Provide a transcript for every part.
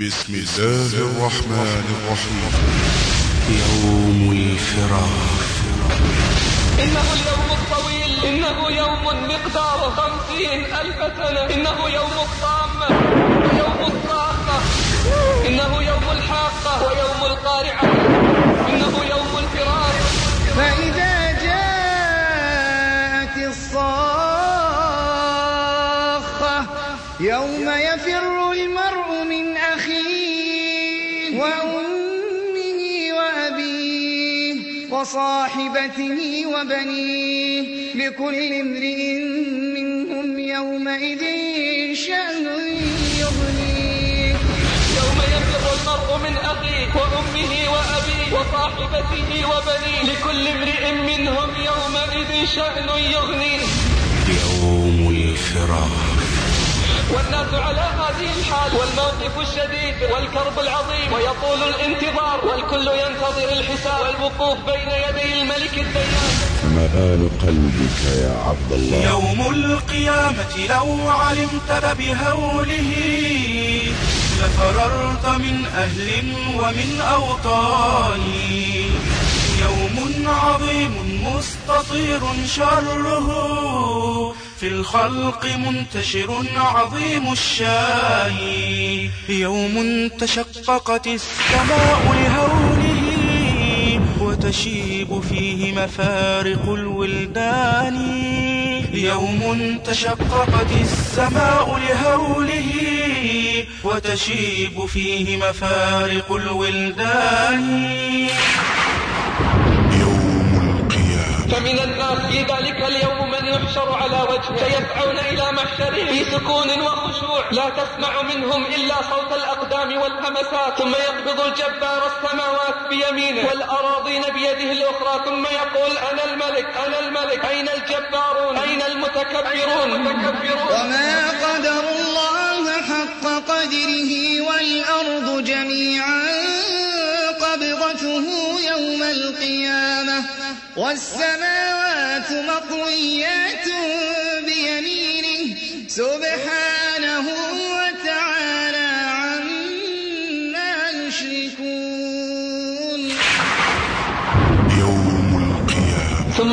بسم الله الرحمن الرحيم. يوم الفراق. إنه اليوم الطويل إنه يوم مقدار خمسين ألف سنة. إنه يوم الطامة ويوم الصاخة. إنه يوم الحاقة. ويوم القارعة. إنه يوم وصاحبته وبنيه لكل امرئ منهم يومئذ شأن يغنيه. يوم يفر المرء من أخيه وأمه وأبيه وصاحبته وبنيه لكل امرئ منهم يومئذ شأن يغنيه. يوم الفراق. والناس على هذه الحال والموقف الشديد والكرب العظيم ويطول الانتظار والكل ينتظر الحساب والوقوف بين يدي الملك الديان. مآل قلبك يا عبد الله. يوم القيامة لو علمت بهوله لفررت من أهل ومن أوطان. يوم عظيم مستطير شره في الخلق منتشر عظيم الشان يوم تشققت السماء لهوله وتشيب فيه مفارق الولدان. يوم تشققت السماء لهوله وتشيب فيه مفارق الولدان. يوم القيامة. فمن الناس في ذلك اليوم يحشر على وجهه فيسعون إلى محشره في سكون وخشوع. لا تسمع منهم إلا صوت الأقدام والهمسات. ثم يقبض الجبار السماوات بيمينه. والأراضين بيده الأخرى. ثم يقول أنا الملك أنا الملك. أين الجبارون؟ أين المتكبرون. وما قدر الله حق قدره والأرض جميعا قبضته يوم القيامة. والسماوات مطويات بيمينه. سبحانه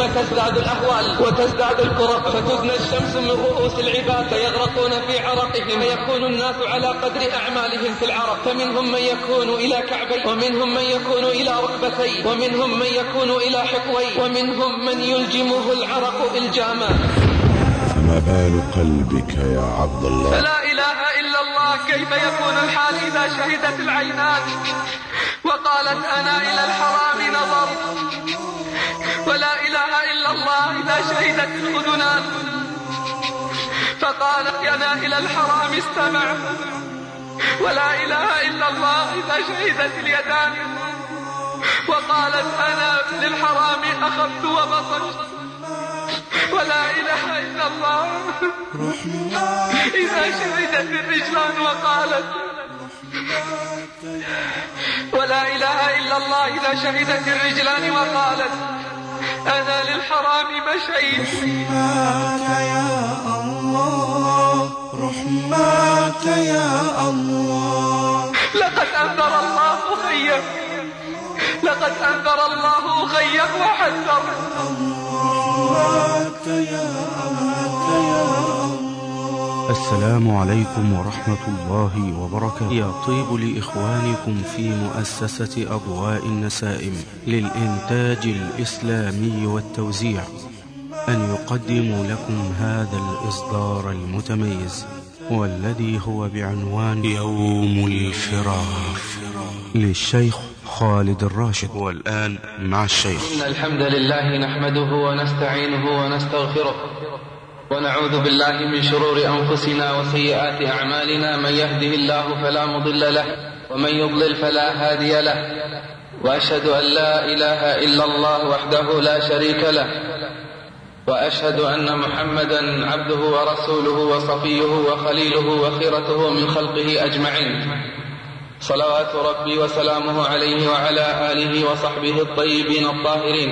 ثم تزداد الأهوال وتزداد الكرب فتدنى الشمس من رؤوس العباد فيغرقون في عرقهم فيكون الناس على قدر أعمالهم في العرق. فمنهم من يكون إلى كعبيه ومنهم من يكون إلى ركبتيه ومنهم من يكون إلى حقويه ومنهم من يلجمه العرق إلجاما. مآل قلبك يا عبد الله. فلا إله إلا الله كيف يكون الحال إذا شهدت العينات؟ وقالت أنا إلى الحرام نظرت ولا الله إذا شهدت الأذنان فقالت أنا إلى الحرام استمع. ولا إله إلا الله إذا شهدت اليدان. وقالت أنا للحرام أخذت وبصرت ولا إله إلا الله. إذا شهدت الرجلان وقالت. ولا إله إلا الله إذا شهدت الرجلان وقالت. أنا للحرام مشيت رحمك يا الله رحمك يا الله. لقد أنذر الله أخيك لقد أنذر الله أخيك وحذر. رحمك يا الله. السلام عليكم ورحمة الله وبركاته. يطيب لإخوانكم في مؤسسة أضواء النسائم للإنتاج الإسلامي والتوزيع أن يقدموا لكم هذا الإصدار المتميز والذي هو بعنوان يوم الفراق. للشيخ خالد الراشد. والآن مع الشيخ. إن الحمد لله نحمده ونستعينه ونستغفره. ونعوذ بالله من شرور أنفسنا وسيئات أعمالنا. من يهده الله فلا مضل له ومن يضلل فلا هادي له. وأشهد أن لا إله إلا الله وحده لا شريك له. وأشهد أن محمدا عبده ورسوله وصفيه وخليله وخيرته من خلقه أجمعين. صلوات ربي وسلامه عليه وعلى آله وصحبه الطيبين الطاهرين.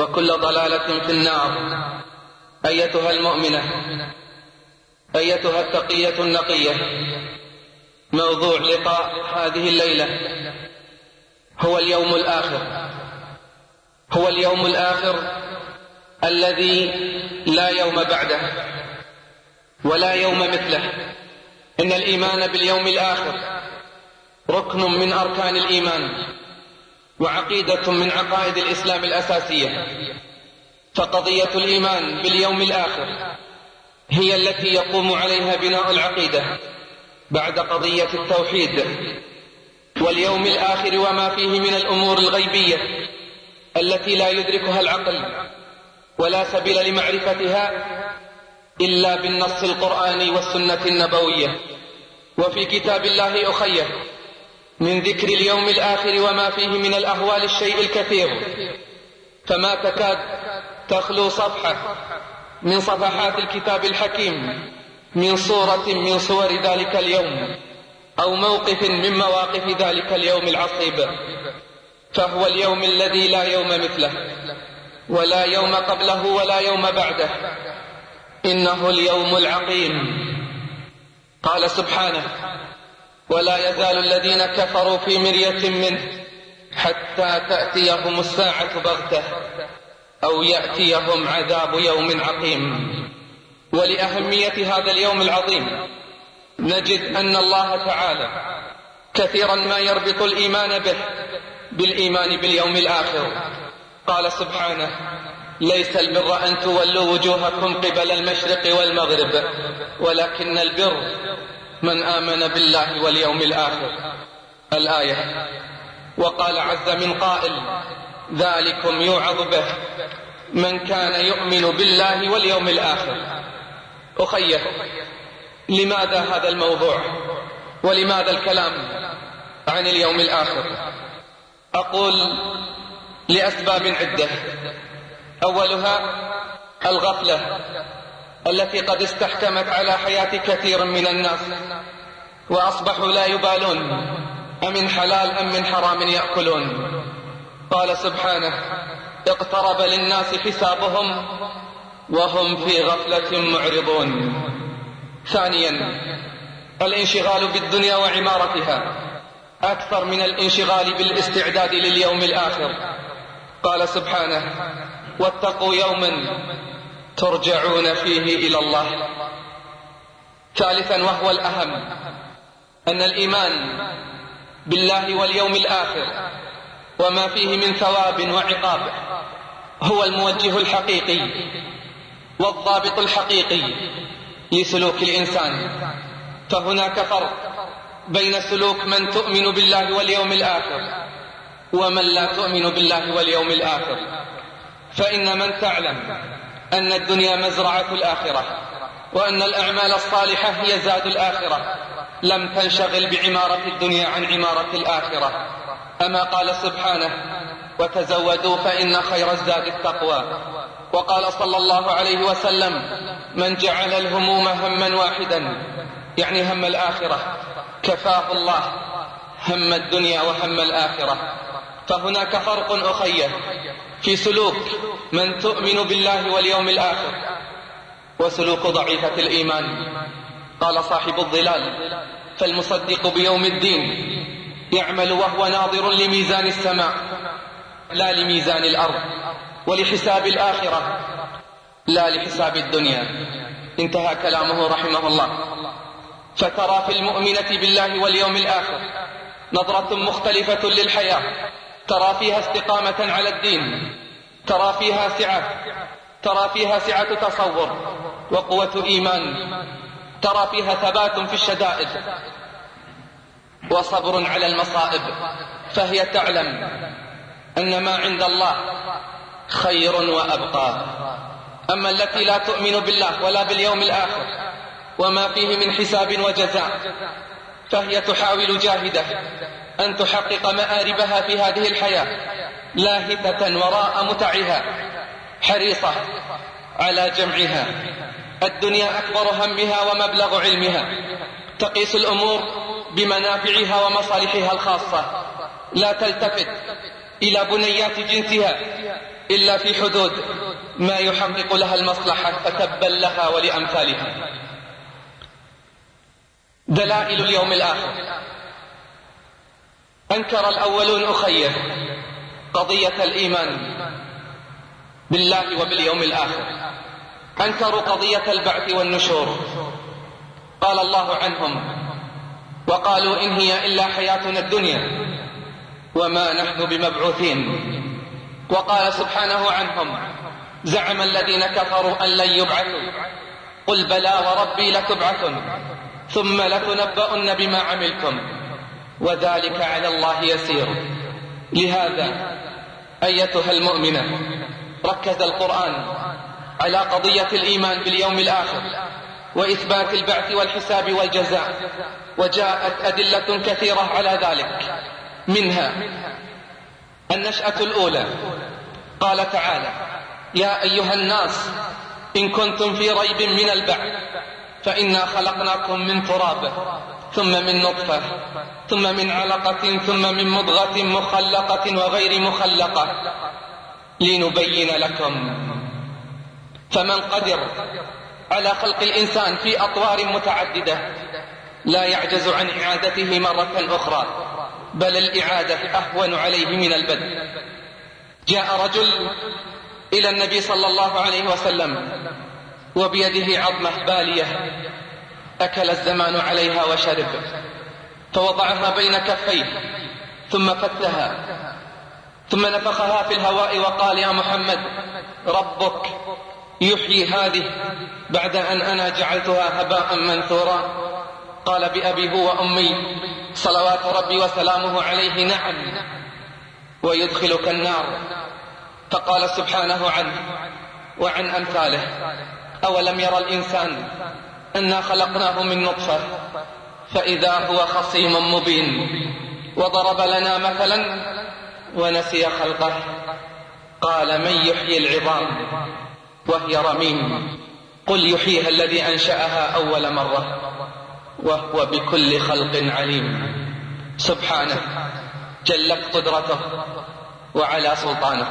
وكل ضلالة في النار. أيتها المؤمنة أيتها التقية النقية موضوع لقاء هذه الليلة. هو اليوم الآخر. هو اليوم الآخر الذي لا يوم بعده ولا يوم مثله. إن الإيمان باليوم الآخر ركن من أركان الإيمان. وعقيدة من عقائد الإسلام الأساسية فقضية الإيمان باليوم الآخر هي التي يقوم عليها بناء العقيدة بعد قضية التوحيد واليوم الآخر وما فيه من الأمور الغيبية التي لا يدركها العقل ولا سبيل لمعرفتها إلا بالنص القرآني والسنة النبوية. وفي كتاب الله أخيه من ذكر اليوم الآخر وما فيه من الأهوال الشيء الكثير. فما تكاد تخلو صفحة من صفحات الكتاب الحكيم من صورة من صور ذلك اليوم أو موقف من مواقف ذلك اليوم العصيب. فهو اليوم الذي لا يوم مثله ولا يوم قبله ولا يوم بعده. إنه اليوم العقيم. قال سبحانه ولا يزال الذين كفروا في مرية منه حتى تأتيهم الساعة بغتة أو يأتيهم عذاب يوم عقيم. ولأهمية هذا اليوم العظيم نجد أن الله تعالى كثيرا ما يربط الإيمان به بالإيمان باليوم الآخر. قال سبحانه ليس البر أن تولوا وجوهكم قبل المشرق والمغرب ولكن البر من آمن بالله واليوم الآخر. الآية. وقال عز من قائل ذلكم يوعظ به من كان يؤمن بالله واليوم الآخر. أخيه لماذا هذا الموضوع؟ ولماذا الكلام عن اليوم الآخر؟ أقول لأسباب عدة. أولها الغفلة. التي قد استحكمت على حياة كثير من الناس وأصبحوا لا يبالون أمن حلال أم من حرام يأكلون. قال سبحانه اقترب للناس حسابهم وهم في غفلة معرضون. ثانيا الانشغال بالدنيا وعمارتها أكثر من الانشغال بالاستعداد لليوم الآخر. قال سبحانه واتقوا يوما ترجعون فيه إلى الله. ثالثا وهو الأهم أن الإيمان بالله واليوم الآخر وما فيه من ثواب وعقاب هو الموجه الحقيقي والضابط الحقيقي لسلوك الإنسان. فهناك فرق بين سلوك من تؤمن بالله واليوم الآخر ومن لا تؤمن بالله واليوم الآخر. فإن من تعلم أن الدنيا مزرعة الآخرة وأن الأعمال الصالحة هي زاد الآخرة. لم تنشغل بعمارة الدنيا عن عمارة الآخرة. أما قال سبحانه وتزودوا فإن خير الزاد التقوى. وقال صلى الله عليه وسلم من جعل الهموم هما واحدا يعني هم الآخرة كفاه الله هم الدنيا وهم الآخرة. فهناك فرق أخيه في سلوك من تؤمن بالله واليوم الآخر وسلوك ضعيفة الإيمان. قال صاحب الظلال فالمصدق بيوم الدين يعمل وهو ناظر لميزان السماء لا لميزان الأرض ولحساب الآخرة لا لحساب الدنيا. انتهى كلامه رحمه الله. فترى في المؤمنة بالله واليوم الآخر نظرة مختلفة للحياة ترى فيها استقامة على الدين ترى فيها سعة ترى فيها سعة تصور وقوة إيمان ترى فيها ثبات في الشدائد وصبر على المصائب فهي تعلم أن ما عند الله خير وأبقى. أما التي لا تؤمن بالله ولا باليوم الآخر وما فيه من حساب وجزاء فهي تحاول جاهدة أن تحقق مآربها في هذه الحياة لاهثة وراء متعها حريصة على جمعها. الدنيا أكبر همها ومبلغ علمها. تقيس الأمور بمنافعها ومصالحها الخاصة. لا تلتفت إلى بنيات جنسها إلا في حدود ما يحقق لها المصلحة فتبا لها ولأمثالها. دلائل اليوم الآخر. أنكر الأولون أخيه قضية الإيمان بالله وباليوم الآخر. أنكروا قضية البعث والنشور. قال الله عنهم وقالوا إن هي إلا حياتنا الدنيا وما نحن بمبعوثين. وقال سبحانه عنهم زعم الذين كفروا أن لن يبعثوا. قل بلى وربي لتبعثن ثم لتنبؤن بما عملتم. وذلك على الله يسير. لهذا أيتها المؤمنة ركز القرآن على قضية الإيمان باليوم الآخر وإثبات البعث والحساب والجزاء وجاءت أدلة كثيرة على ذلك. منها النشأة الأولى. قال تعالى يا أيها الناس إن كنتم في ريب من البعث فإنا خلقناكم من تراب ثم من نطفة ثم من علقة ثم من مضغة مخلقة وغير مخلقة لنبين لكم فمن قدر على خلق الإنسان في أطوار متعددة لا يعجز عن إعادته مرة أخرى بل الإعادة أهون عليه من البدء. جاء رجل إلى النبي صلى الله عليه وسلم وبيده عظمة بالية أكل الزمان عليها وشرب. فوضعها بين كفيه ثم فتها. ثم نفخها في الهواء وقال يا محمد ربك يحيي هذه بعد أن أنا جعلتها هباء منثورا. قال بأبي هو وأمي صلوات ربي وسلامه عليه نعم ويدخلك النار. فقال سبحانه عنه وعن أمثاله أولم يرى الإنسان أنا خلقناه من نطفة فإذا هو خصيم مبين وضرب لنا مثلا ونسي خلقه. قال من يحيي العظام؟ وهي رميم. قل يحييها الذي أنشأها أول مرة وهو بكل خلق عليم. سبحانه جلت قدرته وعلى سلطانه.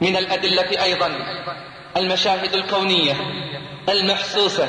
من الأدلة أيضا المشاهد الكونية المحسوسة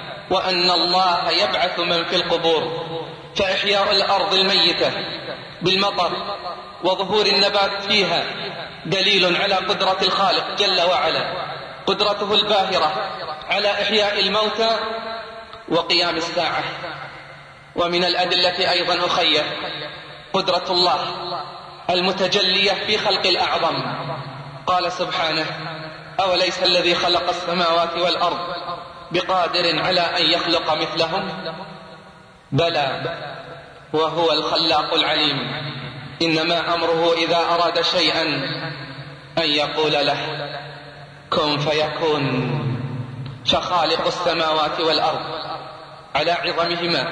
وأن الله يبعث من في القبور فإحياء الأرض الميتة بالمطر وظهور النبات فيها دليل على قدرة الخالق جل وعلا قدرته الباهرة على إحياء الموتى وقيام الساعة. ومن الأدلة أيضا أخية قدرة الله المتجلية في خلق الأعظم. قال سبحانه أوليس الذي خلق السماوات والأرض بقادر على أن يخلق مثلهم؟ بلى وهو الخلاق العليم. إنما أمره إذا أراد شيئا أن يقول له كن فيكون فخالق السماوات والأرض على عظمهما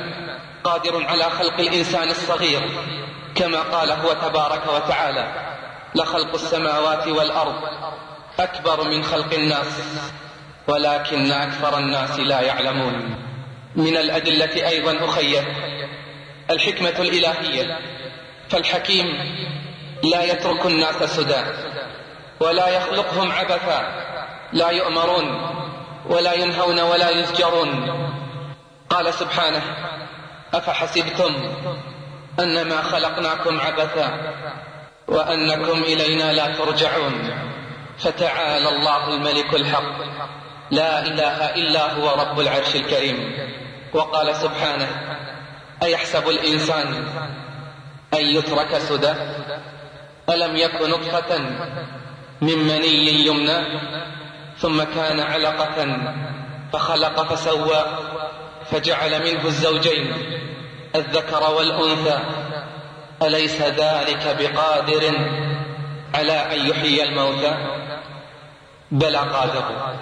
قادر على خلق الإنسان الصغير كما قال هو تبارك وتعالى لخلق السماوات والأرض أكبر من خلق الناس. ولكن أكثر الناس لا يعلمون. من الأدلة أيضا أخية الحكمة الإلهية. فالحكيم لا يترك الناس سدى ولا يخلقهم عبثا لا يؤمرون ولا ينهون ولا يزجرون. قال سبحانه أفحسبتم أنما خلقناكم عبثا وأنكم إلينا لا ترجعون. فتعالى الله الملك الحق. لا إله إلا هو رب العرش الكريم. وقال سبحانه أيحسب الإنسان أن يترك سدى؟ ألم يك نطفة من مني يمنى؟ ثم كان علقة فخلق فسوى فجعل منه الزوجين الذكر والأنثى. أليس ذلك بقادر على أن يحيي الموتى؟ بلى قادر.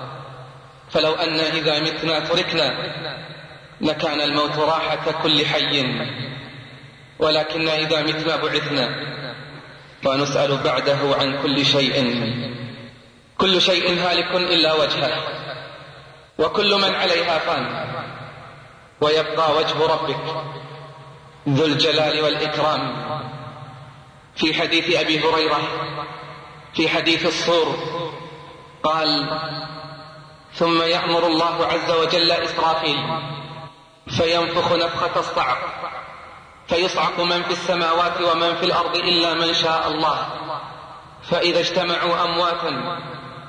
فلو أن إذا متنا تركنا لكان الموت راحة كل حي. ولكن إذا متنا بعثنا ونسأل بعده عن كل شيء. كل شيء هالك إلا وجهه وكل من عليها فان ويبقى وجه ربك ذو الجلال والإكرام. في حديث أبي هريرة في حديث الصور قال ثم يأمر الله عز وجل إسرافيل فينفخ نفخة الصعق فيصعق من في السماوات ومن في الأرض إلا من شاء الله. فإذا اجتمعوا أمواتا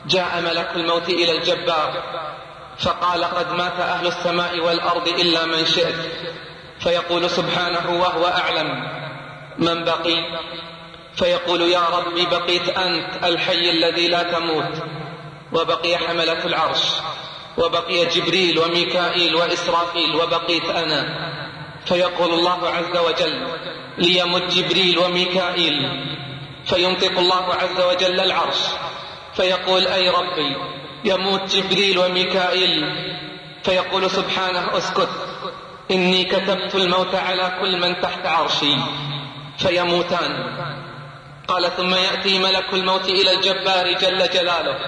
جاء ملك الموت إلى الجبار فقال قد مات أهل السماء والأرض إلا من شئت. فيقول سبحانه وهو أعلم من بقي؟ فيقول يا ربي بقيت أنت الحي الذي لا تموت. وبقي حملة العرش وبقي جبريل وميكائيل وإسرافيل وبقيت أنا. فيقول الله عز وجل ليمت جبريل وميكائيل. فينطق الله عز وجل العرش. فيقول أي ربي يموت جبريل وميكائيل. فيقول سبحانه أسكت إني كتبت الموت على كل من تحت عرشي فيموتان. قال ثم يأتي ملك الموت إلى الجبار جل جلاله.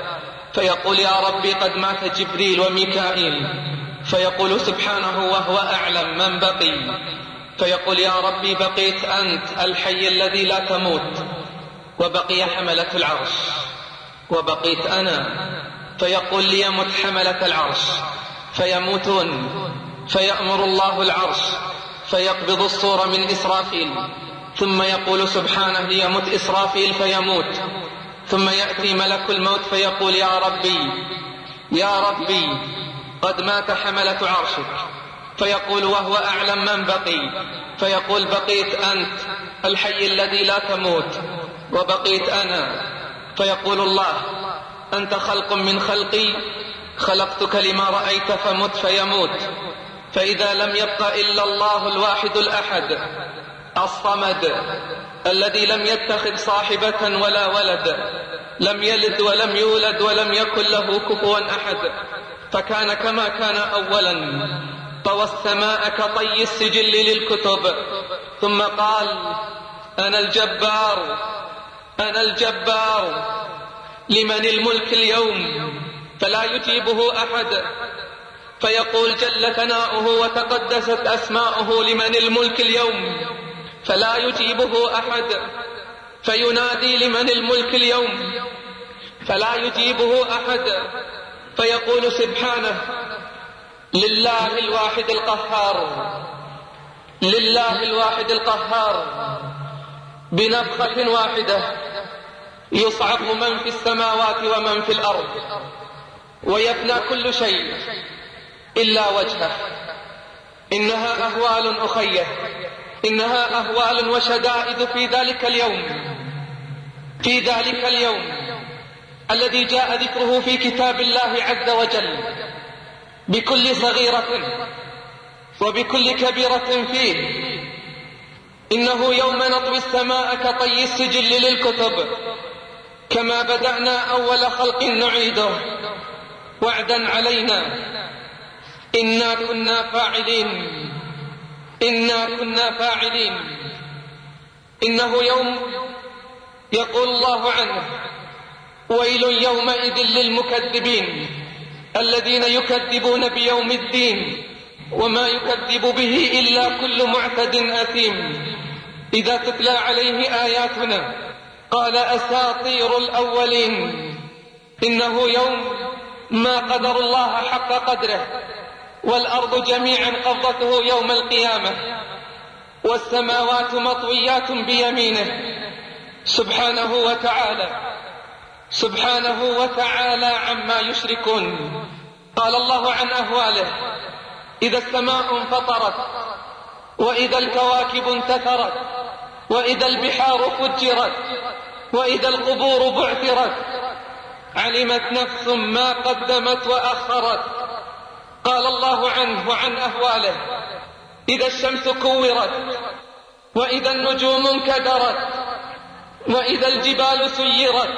فيقول يا ربي قد مات جبريل وميكائيل. فيقول سبحانه وهو أعلم من بقي. فيقول يا ربي بقيت أنت الحي الذي لا تموت. وبقي حملة العرش. وبقيت أنا. فيقول ليمت حملة العرش. فيموتون. فيأمر الله العرش. فيقبض الصور من إسرافيل. ثم يقول سبحانه ليمت إسرافيل فيموت. ثم يأتي ملك الموت فيقول يا ربي يا ربي قد مات حملة عرشك. فيقول وهو أعلم من بقي. فيقول بقيت أنت الحي الذي لا تموت وبقيت أنا. فيقول الله أنت خلق من خلقي خلقتك لما رأيت فمت فيموت فإذا لم يبق إلا الله الواحد الأحد. الصمد الذي لم يتخذ صاحبة ولا ولد لم يلد ولم يولد ولم يكن له كفوا أحد فكان كما كان أولا. طوى السماء كطي السجل للكتب ثم قال أنا الجبار أنا الجبار لمن الملك اليوم؟ فلا يجيبه أحد. فيقول جل ثناؤه وتقدست أسماؤه لمن الملك اليوم؟ فلا يجيبه أحد. فينادي لمن الملك اليوم. فلا يجيبه أحد. فيقول سبحانه لله الواحد القهار. لله الواحد القهار. بنفخة واحدة. يصعق من في السماوات ومن في الأرض. ويفنى كل شيء إلا وجهه. إنها أهوال أخيه. إنها أهوال وشدائد في ذلك اليوم. في ذلك اليوم الذي جاء ذكره في كتاب الله عز وجل بكل صغيرة وبكل كبيرة فيه. إنه يوم نطوي السماء كطي السجل للكتب كما بدأنا أول خلق نعيده وعدا علينا. إنا كنا فاعلين. إنا كنا فاعلين. إنه يوم يقول الله عنه ويل يومئذ للمكذبين الذين يكذبون بيوم الدين وما يكذب به إلا كل معتد أثيم. إذا تتلى عليه آياتنا قال أساطير الأولين. إنه يوم ما قدر الله حق قدره. والأرض جميعا قبضته يوم القيامة والسماوات مطويات بيمينه. سبحانه وتعالى سبحانه وتعالى عما يشركون. قال الله عن أهواله إذا السماء انفطرت وإذا الكواكب انتثرت وإذا البحار فجرت وإذا القبور بعثرت علمت نفس ما قدمت وأخرت. قال الله عنه وعن أهواله إذا الشمس كورت وإذا النجوم انكدرت وإذا الجبال سيرت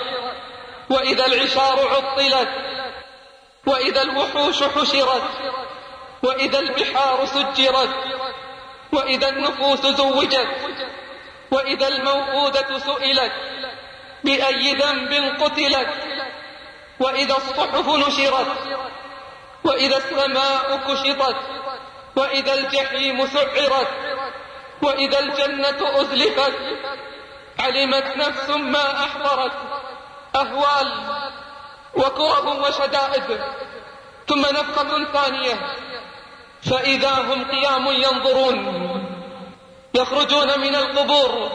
وإذا العشار عطلت وإذا الوحوش حشرت وإذا البحار سجرت وإذا النفوس زوجت وإذا الموءودة سئلت بأي ذنب قتلت وإذا الصحف نشرت. وإذا السماء كشطت وإذا الجحيم سعرت وإذا الجنة أزلفت علمت نفس ما أحضرت أهوال وكره وشدائد ثم نفخة ثانية فإذا هم قيام ينظرون يخرجون من القبور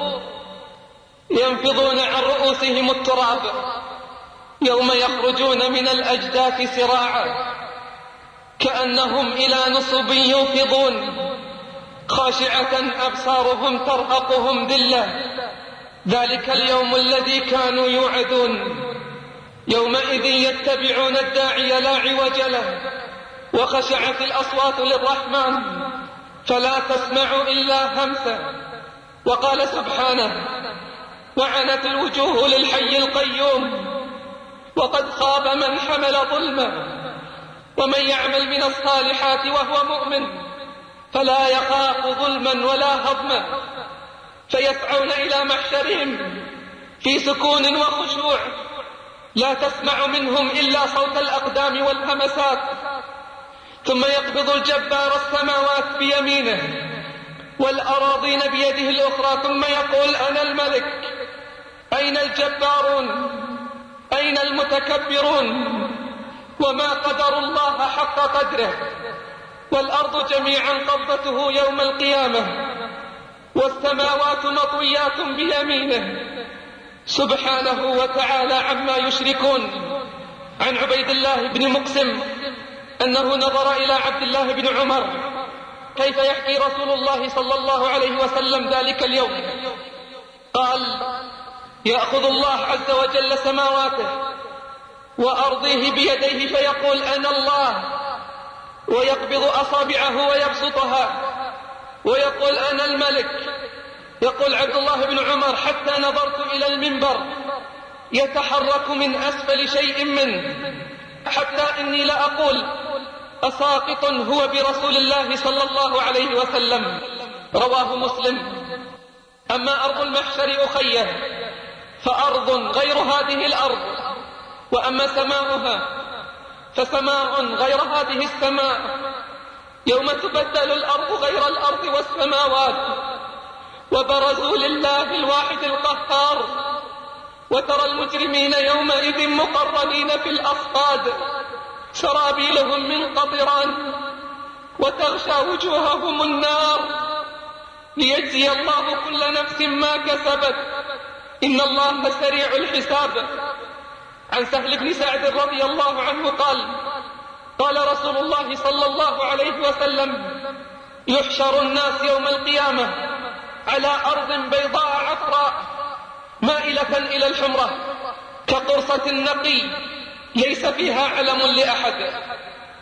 ينفضون عن رؤوسهم التراب يوم يخرجون من الأجداث سراعا كأنهم إلى نصب يوفضون خاشعة أبصارهم ترهقهم ذلة. ذلك اليوم الذي كانوا يوعدون. يومئذ يتبعون الداعي لا عوج له. وخشعت الأصوات للرحمن. فلا تسمع إلا همسا وقال سبحانه وعنت الوجوه للحي القيوم. وقد خاب من حمل ظلما ومن يعمل من الصالحات وهو مؤمن فلا يخاف ظلما ولا هضما فيسعون إلى محشرهم في سكون وخشوع لا تسمع منهم إلا صوت الأقدام والهمسات ثم يقبض الجبار السماوات بيمينه والأراضين بيده الأخرى ثم يقول أنا الملك أين الجبارون؟ أين المتكبرون؟ وما قدر الله حق قدره. والأرض جميعا قبضته يوم القيامة. والسماوات مطويات بيمينه. سبحانه وتعالى عما يشركون. عن عبيد الله بن مقسم أنه نظر إلى عبد الله بن عمر. كيف يحكي رسول الله صلى الله عليه وسلم ذلك اليوم؟ قال يأخذ الله عز وجل سماواته. وأرضيه بيديه فيقول أنا الله. ويقبض أصابعه ويبسطها. ويقول أنا الملك. يقول عبد الله بن عمر حتى نظرت إلى المنبر. يتحرك من أسفل شيء منه حتى إني لأقول أساقط هو برسول الله صلى الله عليه وسلم. رواه مسلم. أما أرض المحشر أخيه فأرض غير هذه الأرض. وأما سماؤها فسماء غير هذه السماء. يوم تبدل الأرض غير الأرض والسماوات. وبرزوا لله الواحد القهار. وترى المجرمين يومئذ مقرنين في الأصفاد. سرابيلهم من قطران وتغشى وجوههم النار. ليجزي الله كل نفس ما كسبت. إن الله سريع الحساب. عن سهل بن سعد رضي الله عنه قال قال رسول الله صلى الله عليه وسلم يحشر الناس يوم القيامة على أرض بيضاء عفراء مائلة إلى الحمرة كقرصة النقي ليس فيها علم لأحد.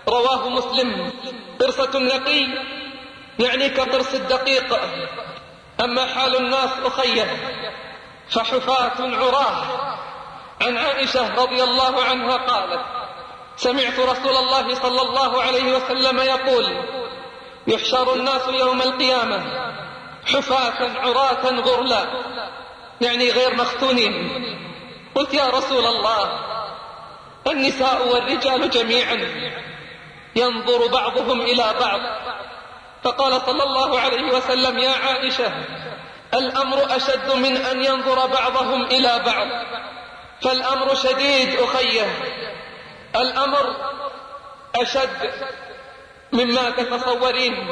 رواه مسلم. قرصة النقي يعني كقرص الدقيق. أما حال الناس أخيه فحفاة عراه عن عائشة رضي الله عنها قالت سمعت رسول الله صلى الله عليه وسلم يقول يحشر الناس يوم القيامة حفاة عراة غرلا يعني غير مختونين. قلت يا رسول الله النساء والرجال جميعا ينظر بعضهم إلى بعض. فقال صلى الله عليه وسلم يا عائشة الأمر أشد من أن ينظر بعضهم إلى بعض. فالأمر شديد أخيه الأمر أشد مما تتصورين.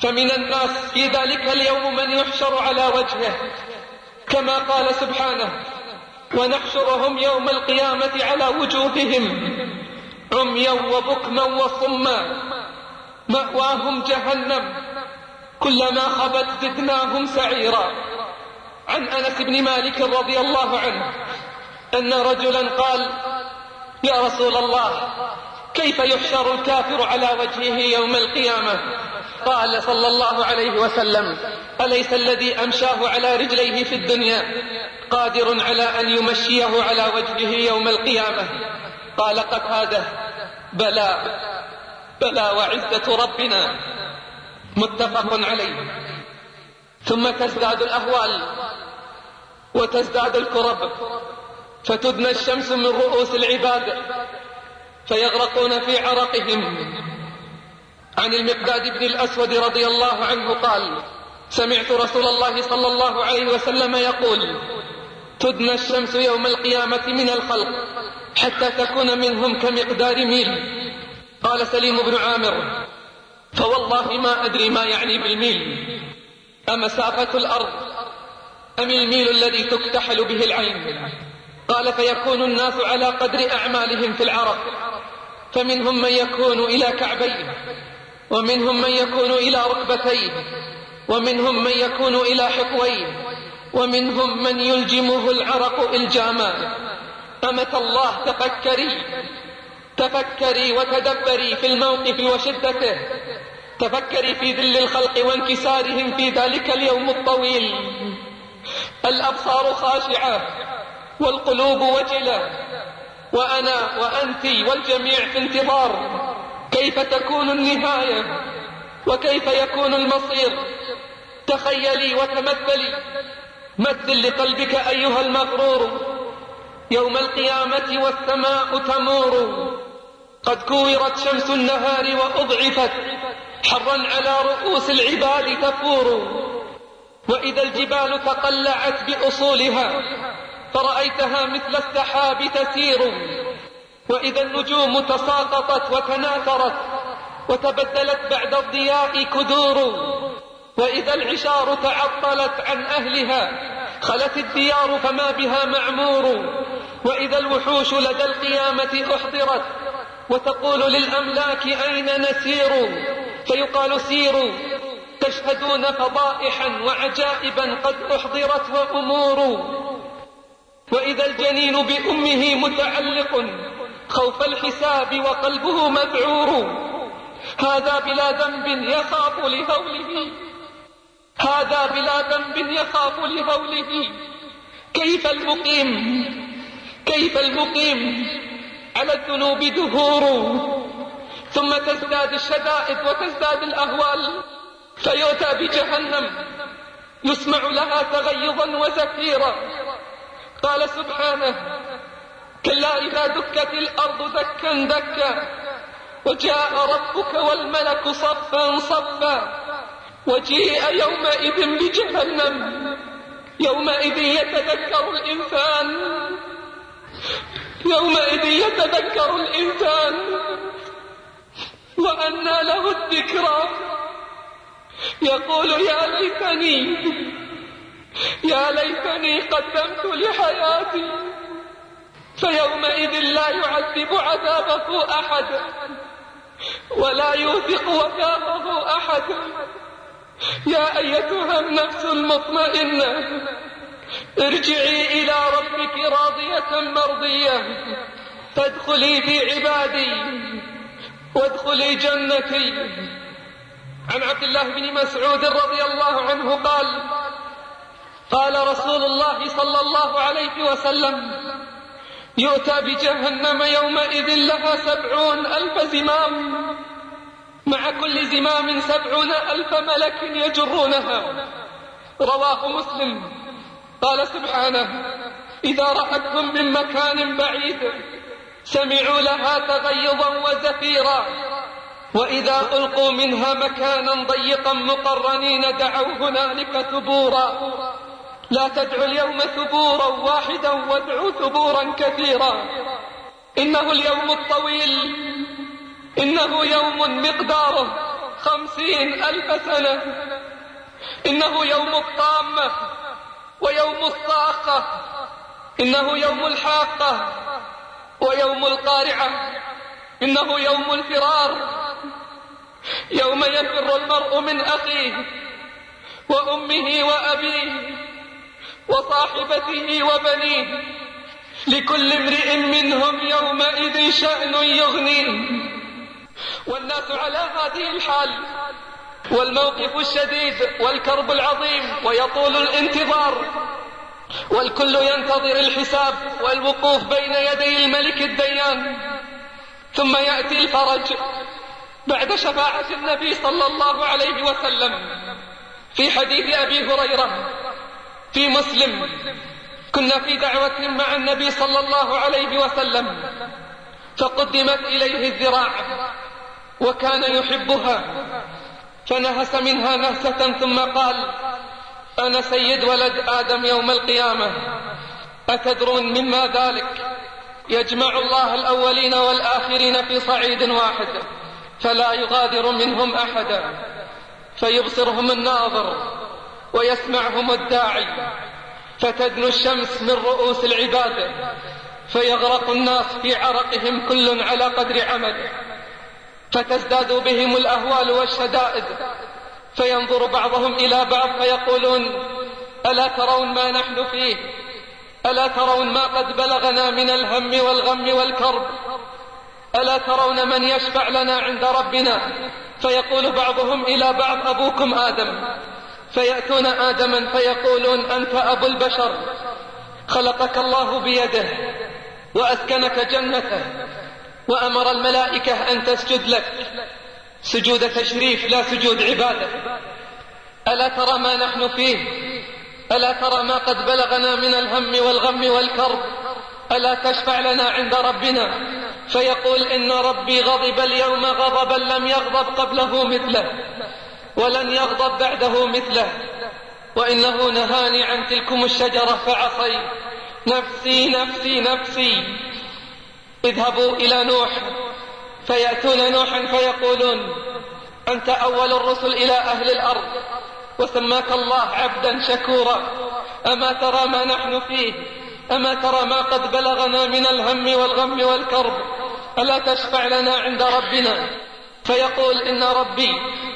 فمن الناس في ذلك اليوم من يحشر على وجهه كما قال سبحانه ونحشرهم يوم القيامة على وجوههم عميا وبكما وصما مأواهم جهنم كلما خبت زدناهم سعيرا. عن أنس بن مالك رضي الله عنه أن رجلا قال يا رسول الله كيف يحشر الكافر على وجهه يوم القيامة? قال صلى الله عليه وسلم أليس الذي أمشاه على رجليه في الدنيا قادر على أن يمشيه على وجهه يوم القيامة? قال قتاده بلى بلى وعزة ربنا. متفق عليه. ثم تزداد الأهوال وتزداد الكرب. فتدنى الشمس من رؤوس العباد فيغرقون في عرقهم. عن المقداد بن الأسود رضي الله عنه قال سمعت رسول الله صلى الله عليه وسلم يقول تدنى الشمس يوم القيامة من الخلق حتى تكون منهم كمقدار ميل. قال سليم بن عامر فوالله ما أدري ما يعني بالميل. أمسافة الأرض؟ أم الميل الذي تكتحل به العين؟ قال فيكون الناس على قدر أعمالهم في العرق فمنهم من يكون إلى كعبيه ومنهم من يكون إلى ركبتيه ومنهم من يكون إلى حقويه ومنهم من يلجمه العرق إلجاما. أمة الله تفكري تفكري وتدبري في الموقف وشدته. تفكري في ذل الخلق وانكسارهم في ذلك اليوم الطويل. الأبصار خاشعة والقلوب وجلة. وأنا وأنت والجميع في انتظار. كيف تكون النهاية؟ وكيف يكون المصير؟ تخيلي وتمثلي. مثل لقلبك أيها المغرور. يوم القيامة والسماء تمور. قد كورت شمس النهار وأضعفت. حرا على رؤوس العباد تفور. وإذا الجبال تقلعت بأصولها فرأيتها مثل السحاب تسير وإذا النجوم تساقطت وتناثرت وتبدلت بعد الضياء كدور. وإذا العشار تعطلت عن أهلها خلت الديار فما بها معمور. وإذا الوحوش لدى القيامة أحضرت وتقول للأملاك أين نسير. فيقال سيروا تشهدون فضائحا وعجائبا قد أحضرت وأمور. وإذا الجنين بأمه متعلق خوف الحساب وقلبه مذعور. هذا بلا ذنب يخاف لهوله. هذا بلا ذنب يخاف لهوله. كيف المقيم؟ كيف المقيم؟ على الذنوب دهور. ثم تزداد الشدائد وتزداد الأهوال فيؤتى بجهنم. يسمع لها تغيظا وزفيرا. قال سبحانه كلا إذا دكت الأرض دكا دكا وجاء ربك والملك صفا صفا وجيء يومئذ بجهنم يومئذ يتذكر الإنسان يومئذ يتذكر الإنسان وأنى له الذكرى. يقول يا ليتني يا ليتني قدمت لحياتي فيومئذ لا يعذب عذابه أحد ولا يوثق وثاقه أحد. يا أيتها النفس المطمئنة ارجعي إلى ربك راضية مرضية فادخلي في عبادي وادخلي جنتي. عن عبد الله بن مسعود رضي الله عنه قال قال رسول الله صلى الله عليه وسلم يؤتى بجهنم يومئذ لها سبعون ألف زمام. مع كل زمام سبعون ألف ملك يجرونها. رواه مسلم. قال سبحانه إذا رأتهم من مكان بعيد سمعوا لها تغيظا وزفيرا. وإذا ألقوا منها مكانا ضيقا مقرنين دعوا هنالك ثبورا. لا تدعوا اليوم ثبورا واحدا وادعوا ثبورا كثيرا. إنه اليوم الطويل. إنه يوم مقداره خمسين ألف سنة. إنه يوم الطامة ويوم الصاخة إنه يوم الحاقة ويوم القارعة. إنه يوم الفرار. يوم يفر المرء من أخيه وأمه وأبيه. وصاحبته وبنيه. لكل امرئ منهم يومئذ شأن يغنيه. والناس على هذه الحال والموقف الشديد والكرب العظيم ويطول الانتظار. والكل ينتظر الحساب والوقوف بين يدي الملك الديان. ثم يأتي الفرج بعد شفاعة النبي صلى الله عليه وسلم في حديث أبي هريرة. في مسلم. كنا في دعوة مع النبي صلى الله عليه وسلم. فقدمت إليه الذراع وكان يحبها. فنهس منها نهسة ثم قال أنا سيد ولد آدم يوم القيامة. أتدرون مما ذلك؟ يجمع الله الأولين والآخرين في صعيد واحد. فلا يغادر منهم أحدا. فيبصرهم الناظر. ويسمعهم الداعي فتدنو الشمس من رؤوس العباد فيغرق الناس في عرقهم كل على قدر عمله فتزداد بهم الأهوال والشدائد فينظر بعضهم إلى بعض فيقولون ألا ترون ما نحن فيه؟ ألا ترون ما قد بلغنا من الهم والغم والكرب؟ ألا ترون من يشفع لنا عند ربنا؟ فيقول بعضهم إلى بعض أبوكم آدم. فيأتون آدما فيقولون أنت أبو البشر. خلقك الله بيده وأسكنك جنته وأمر الملائكة أن تسجد لك. سجود تشريف لا سجود عبادة. ألا ترى ما نحن فيه؟ ألا ترى ما قد بلغنا من الهم والغم والكرب؟ ألا تشفع لنا عند ربنا؟ فيقول إن ربي غضب اليوم غضبا لم يغضب قبله مثله. ولن يغضب بعده مثله. وإنه نهاني عن تلكم الشجرة فعصيت نفسي نفسي نفسي. اذهبوا إلى نوح. فيأتون نوحا فيقولون أنت أول الرسل إلى أهل الأرض. وسماك الله عبدا شكورا. أما ترى ما نحن فيه؟ أما ترى ما قد بلغنا من الهم والغم والكرب؟ ألا تشفع لنا عند ربنا؟ فيقول إن ربي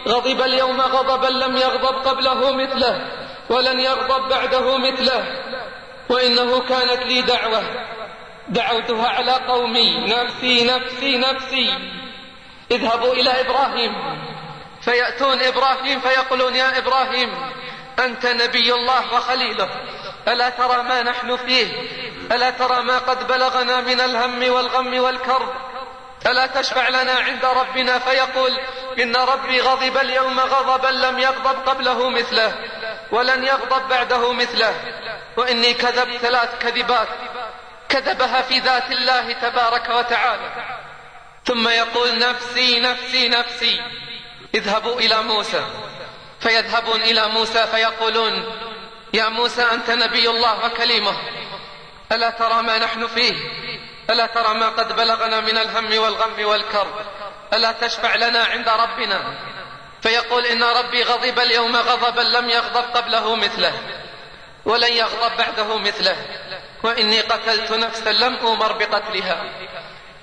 غضب اليوم غضبا لم يغضب قبله مثله ولن يغضب بعده مثله وإنه كانت لي دعوة دعوتها على قومي نفسي نفسي نفسي اذهبوا إلى إبراهيم فيأتون إبراهيم فيقولون يا إبراهيم أنت نبي الله وخليله ألا ترى ما نحن فيه ألا ترى ما قد بلغنا من الهم والغم والكرب ألا تشفع لنا عند ربنا فيقول إن ربي غضب اليوم غضبا لم يغضب قبله مثله ولن يغضب بعده مثله وإني كذبت ثلاث كذبات كذبها في ذات الله تبارك وتعالى. ثم يقول نفسي نفسي نفسي اذهبوا إلى موسى. فيذهبون إلى موسى فيقولون يا موسى أنت نبي الله وكليمه. ألا ترى ما نحن فيه؟ ألا ترى ما قد بلغنا من الهم والغم والكرب ألا تشفع لنا عند ربنا؟ فيقول إن ربي غضب اليوم غضبا لم يغضب قبله مثله ولن يغضب بعده مثله وإني قتلت نفسا لم أمر بقتلها.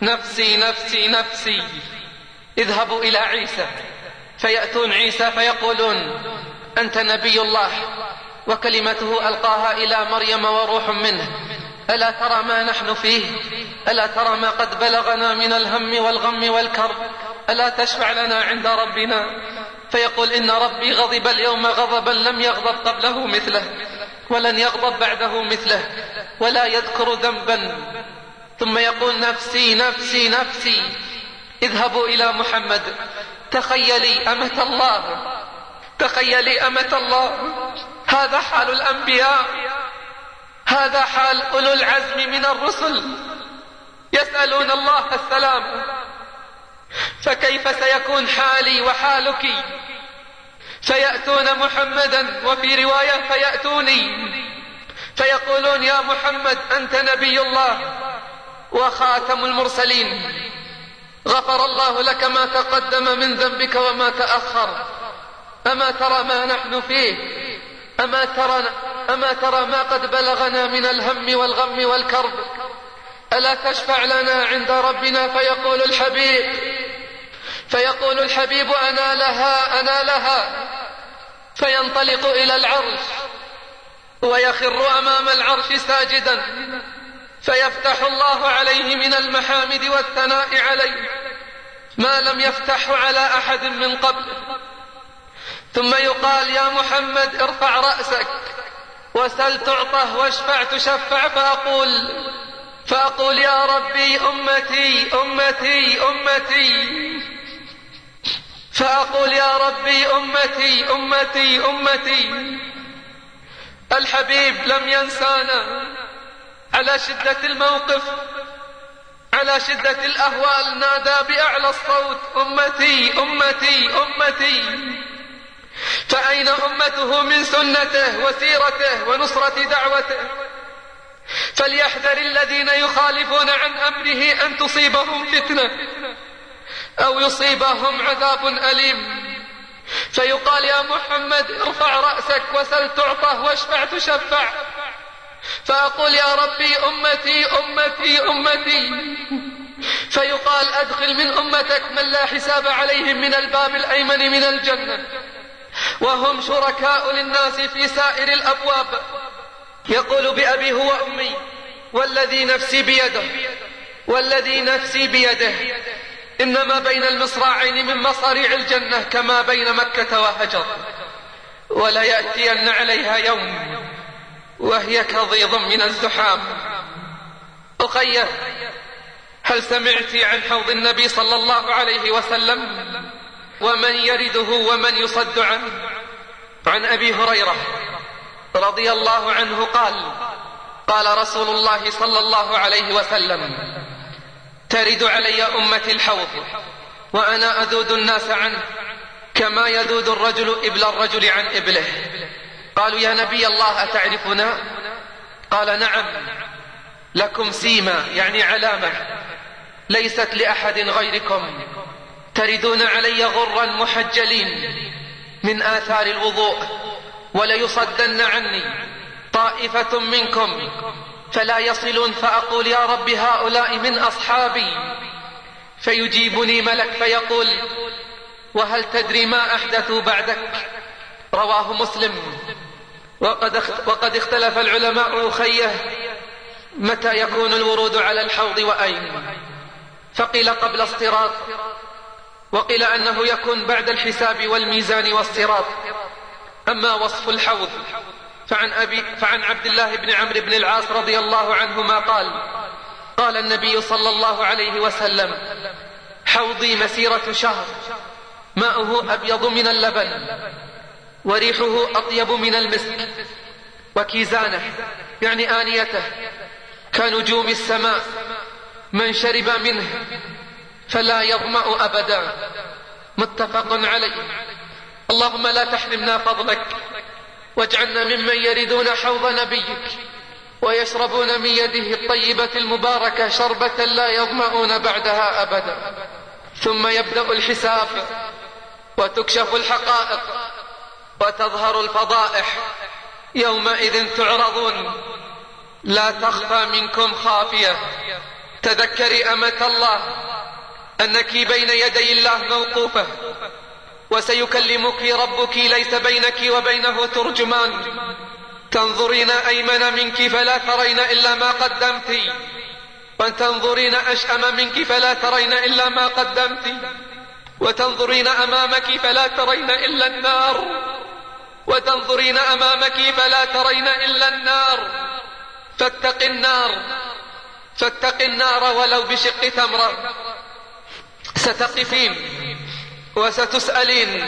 نفسي نفسي نفسي اذهبوا إلى عيسى فيأتون عيسى فيقولون أنت نبي الله وكلمته ألقاها إلى مريم وروح منه. ألا ترى ما نحن فيه؟ ألا ترى ما قد بلغنا من الهم والغم والكرب؟ ألا تشفع لنا عند ربنا؟ فيقول إن ربي غضب اليوم غضبا لم يغضب قبله مثله ولن يغضب بعده مثله ولا يذكر ذنبا. ثم يقول نفسي نفسي نفسي اذهبوا إلى محمد تخيلي أمة الله تخيلي أمة الله هذا حال الأنبياء. هذا حال أولو العزم من الرسل. يسألون الله السلام. فكيف سيكون حالي وحالك؟ فيأتون محمدا وفي رواية فيأتوني. فيقولون يا محمد أنت نبي الله وخاتم المرسلين. غفر الله لك ما تقدم من ذنبك وما تأخر. أما ترى ما نحن فيه؟ أما ترى, أما ترى ما قد بلغنا من الهم والغم والكرب. ألا تشفع لنا عند ربنا؟ فيقول الحبيب فيقول الحبيب أنا لها أنا لها. فينطلق إلى العرش. ويخر أمام العرش ساجدا. فيفتح الله عليه من المحامد والثناء عليه. ما لم يفتحه على أحد من قبل. ثم يقال يا محمد ارفع رأسك وسل تعطه واشفع تشفع فأقول فأقول يا ربي أمتي أمتي أمتي. فأقول يا ربي أمتي أمتي أمتي. الحبيب لم ينسانا على شدة الموقف على شدة الأهوال نادى بأعلى الصوت أمتي أمتي أمتي. فأين أمته من سنته وسيرته ونصرة دعوته؟ فليحذر الذين يخالفون عن أمره أن تصيبهم فتنة أو يصيبهم عذاب أليم. فيقال يا محمد ارفع رأسك وسل تعطه واشفع تشفع. فأقول يا ربي أمتي أمتي أمتي. فيقال أدخل من أمتك من لا حساب عليهم من الباب الأيمن من الجنة. وهم شركاء للناس في سائر الأبواب. يقول بأبي هو أمي والذي نفسي بيده والذي نفسي بيده. إنما بين المصراعين من مصاريع الجنة كما بين مكة وهجر. وليأتين عليها يوم وهي كضيض من الزحام. أخيه هل سمعت عن حوض النبي صلى الله عليه وسلم؟ ومن يرده ومن يصد عنه. عن أبي هريرة رضي الله عنه قال قال رسول الله صلى الله عليه وسلم ترد علي أمتي الحوض وأنا أذود الناس عنه كما يذود الرجل إبل الرجل عن إبله. قالوا يا نبي الله أتعرفنا؟ قال نعم لكم سيما يعني علامة ليست لأحد غيركم. تردون علي غرا محجلين من آثار الوضوء وليصدن عني طائفة منكم فلا يصلون فأقول يا رب هؤلاء من أصحابي. فيجيبني ملك فيقول وهل تدري ما أحدثوا بعدك؟ رواه مسلم. وقد, وقد اختلف العلماء أخيه متى يكون الورود على الحوض وأين؟ فقيل قبل الصراط وقيل أنه يكون بعد الحساب والميزان والصراط. أما وصف الحوض فعن, أبي فعن عبد الله بن عمرو بن العاص رضي الله عنهما قال قال النبي صلى الله عليه وسلم حوضي مسيرة شهر ماؤه أبيض من اللبن وريحه أطيب من المسك وكيزانه يعني آنيته كنجوم السماء من شرب منه فلا يظمأ أبدا. متفق عليه. اللهم لا تحرمنا فضلك. واجعلنا ممن يردون حوض نبيك. ويشربون من يده الطيبة المباركة شربة لا يظمأون بعدها أبدا. ثم يبدأ الحساب. وتكشف الحقائق. وتظهر الفضائح. يومئذ تعرضون. لا تخفى منكم خافية. تذكري أمة الله. أنك بين يدي الله موقوفة وسيكلمك ربك ليس بينك وبينه ترجمان. تنظرين أيمن منك فلا ترين إلا ما قدمت. وتنظرين أشأم منك فلا ترين إلا ما قدمت. وتنظرين أمامك فلا ترين إلا النار. وتنظرين أمامك فلا ترين إلا النار. فاتق النار فاتق النار ولو بشق تمرة. ستقفين وستسألين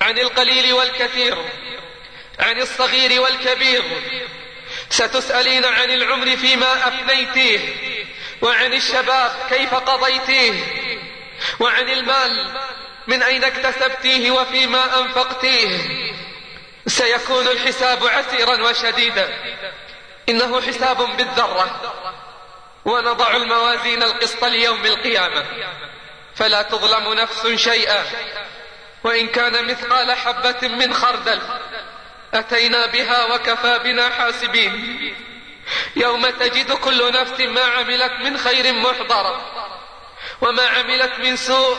عن القليل والكثير عن الصغير والكبير. ستسألين عن العمر فيما أفنيتيه وعن الشباب كيف قضيتيه وعن المال من أين اكتسبتيه وفيما أنفقتيه. سيكون الحساب عسيرا وشديدا. إنه حساب بالذرة. ونضع الموازين القسط ليوم القيامة. فلا تظلم نفس شيئا. وإن كان مثقال حبة من خردل أتينا بها وكفى بنا حاسبين. يوم تجد كل نفس ما عملت من خير محضرا وما عملت من سوء.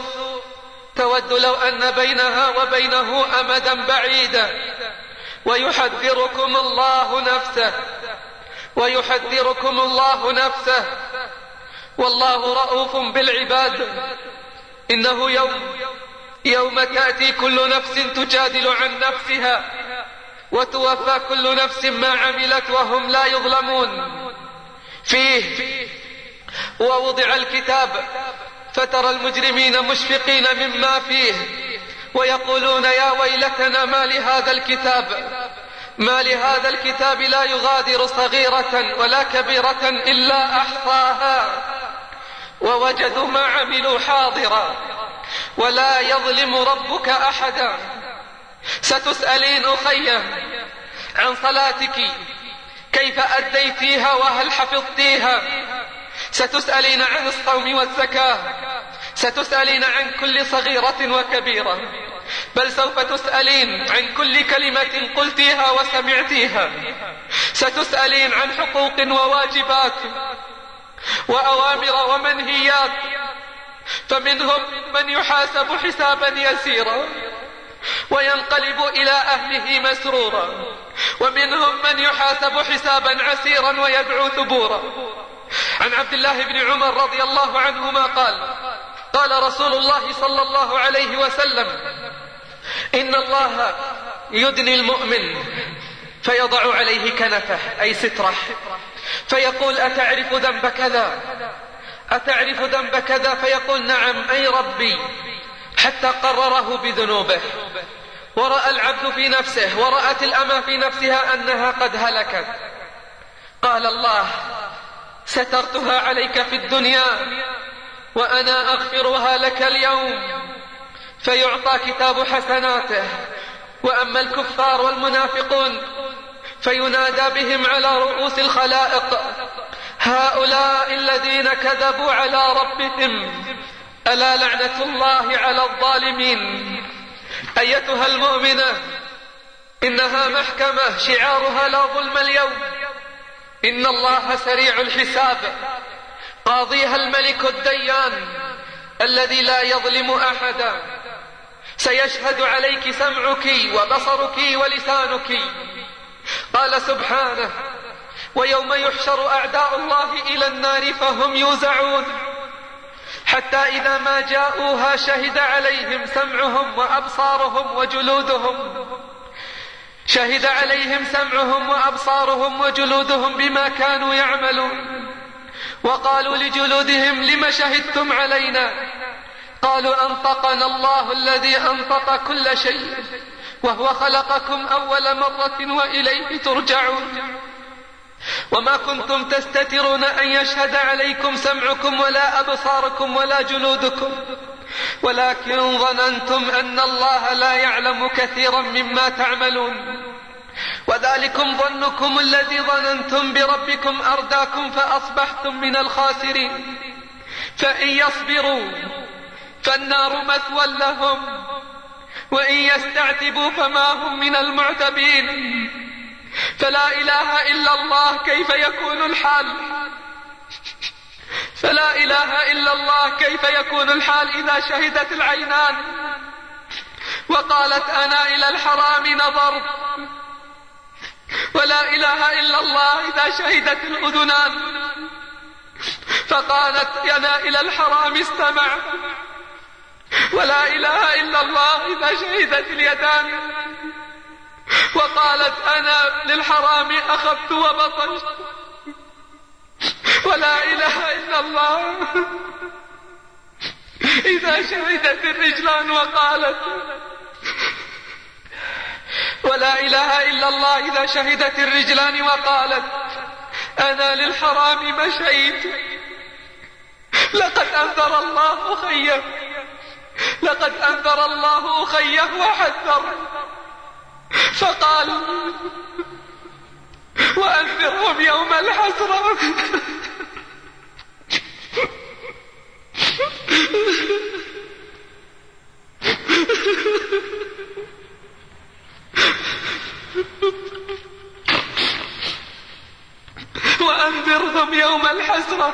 تود لو أن بينها وبينه أمدا بعيدا. ويحذركم الله نفسه ويحذركم الله نفسه. والله رؤوف بالعباد. إنه يوم يوم تأتي كل نفس تجادل عن نفسها وتوفى كل نفس ما عملت وهم لا يظلمون. فيه ووضع الكتاب فترى المجرمين مشفقين مما فيه ويقولون يا ويلتنا ما لهذا الكتاب؟ ما لهذا الكتاب لا يغادر صغيرة ولا كبيرة إلا أحصاها. ووجدوا ما عملوا حاضرا ولا يظلم ربك أحدا. ستسألين أخيا عن صلاتك كيف أديتيها وهل حفظتيها؟ ستسألين عن الصوم والزكاة ستسألين عن كل صغيرة وكبيرة بل سوف تسألين عن كل كلمة قلتيها وسمعتيها. ستسألين عن حقوق وواجبات وأوامر ومنهيات. فمنهم من يحاسب حسابا يسيرا وينقلب إلى أهله مسرورا. ومنهم من يحاسب حسابا عسيرا ويدعو ثبورا. عن عبد الله بن عمر رضي الله عنهما قال قال رسول الله صلى الله عليه وسلم إن الله يدني المؤمن فيضع عليه كنفه أي سترة. فيقول أتعرف ذنب كذا؟ أتعرف ذنب كذا؟ فيقول نعم أي ربي. حتى قرره بذنوبه. ورأى العبد في نفسه ورأت الأمة في نفسها أنها قد هلكت. قال الله سترتها عليك في الدنيا وأنا أغفرها لك اليوم. فيعطى كتاب حسناته. وأما الكفار والمنافقون فينادى بهم على رؤوس الخلائق هؤلاء الذين كذبوا على ربهم ألا لعنة الله على الظالمين؟ أيتها المؤمنة إنها محكمة شعارها لا ظلم اليوم. إن الله سريع الحساب. قاضيها الملك الديان الذي لا يظلم أحدا. سيشهد عليك سمعك وبصرك ولسانك. قال سبحانه ويوم يحشر أعداء الله إلى النار فهم يوزعون. حتى إذا ما جاءوها شهد عليهم سمعهم وأبصارهم وجلودهم. شهد عليهم سمعهم وأبصارهم وجلودهم بما كانوا يعملون. وقالوا لجلودهم لم شهدتم علينا؟ قالوا أنطقنا الله الذي أنطق كل شيء. وهو خلقكم أول مرة وإليه ترجعون. وما كنتم تستترون أن يشهد عليكم سمعكم ولا أبصاركم ولا جلودكم. ولكن ظننتم أن الله لا يعلم كثيرا مما تعملون. وذلكم ظنكم الذي ظننتم بربكم أرداكم فأصبحتم من الخاسرين. فإن يصبروا فالنار مثوى لهم. وإن يستعتبوا فما هم من المعتبين. فلا إله إلا الله كيف يكون الحال؟ فلا إله إلا الله كيف يكون الحال إذا شهدت العينان؟ وقالت أنا إلى الحرام نظرت ولا إله إلا الله إذا شهدت الأذنان. فقالت أنا إلى الحرام استمع. ولا إله إلا الله إذا شهدت اليدان وقالت أنا للحرام أخذت وبطشت. ولا إله إلا الله. إذا شهدت الرجلان وقالت ولا إله إلا الله إذا شهدت الرجلان وقالت أنا للحرام مشيت لقد أنذر الله خيّ لقد أنذر الله أخيه وحذر. فقال وأنذرهم يوم الحسرة. وأنذرهم يوم الحسرة.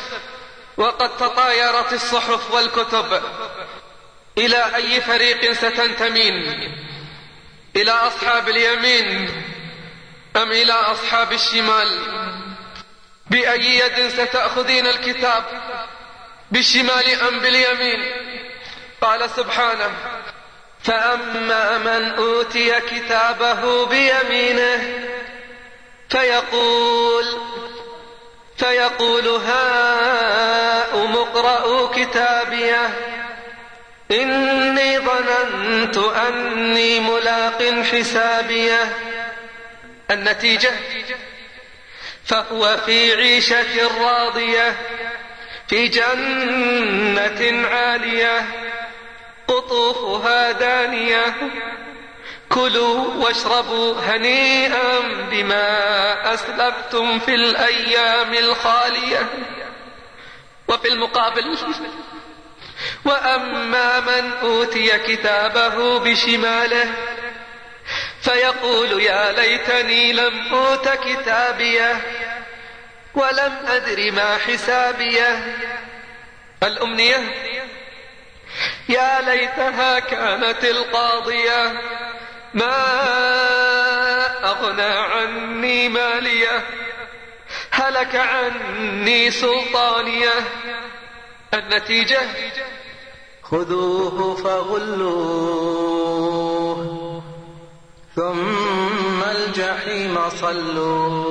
وقد تطايرت الصحف والكتب إلى أي فريق ستنتمين؟ إلى أصحاب اليمين أم إلى أصحاب الشمال؟ بأي يد ستأخذين الكتاب؟ بالشمال أم باليمين؟ قال سبحانه فأما من أوتي كتابه بيمينه فيقول فيقول هاؤم اقرءوا كتابيه إني ظننت أني ملاق حسابيه النتيجة فهو في عيشة راضية في جنة عالية قطوفها دانية. كلوا واشربوا هنيئا بما أسلفتم في الأيام الخالية. وفي المقابل وأما من أوتي كتابه بشماله فيقول يا ليتني لم أوت كتابيه ولم أدر ما حسابيه الأمنية يا ليتها كانت القاضية. ما أغنى عني مالية؟ هلك عني سلطانية؟ النتيجة؟ خذوه فغلوه ثم الجحيم صلوه.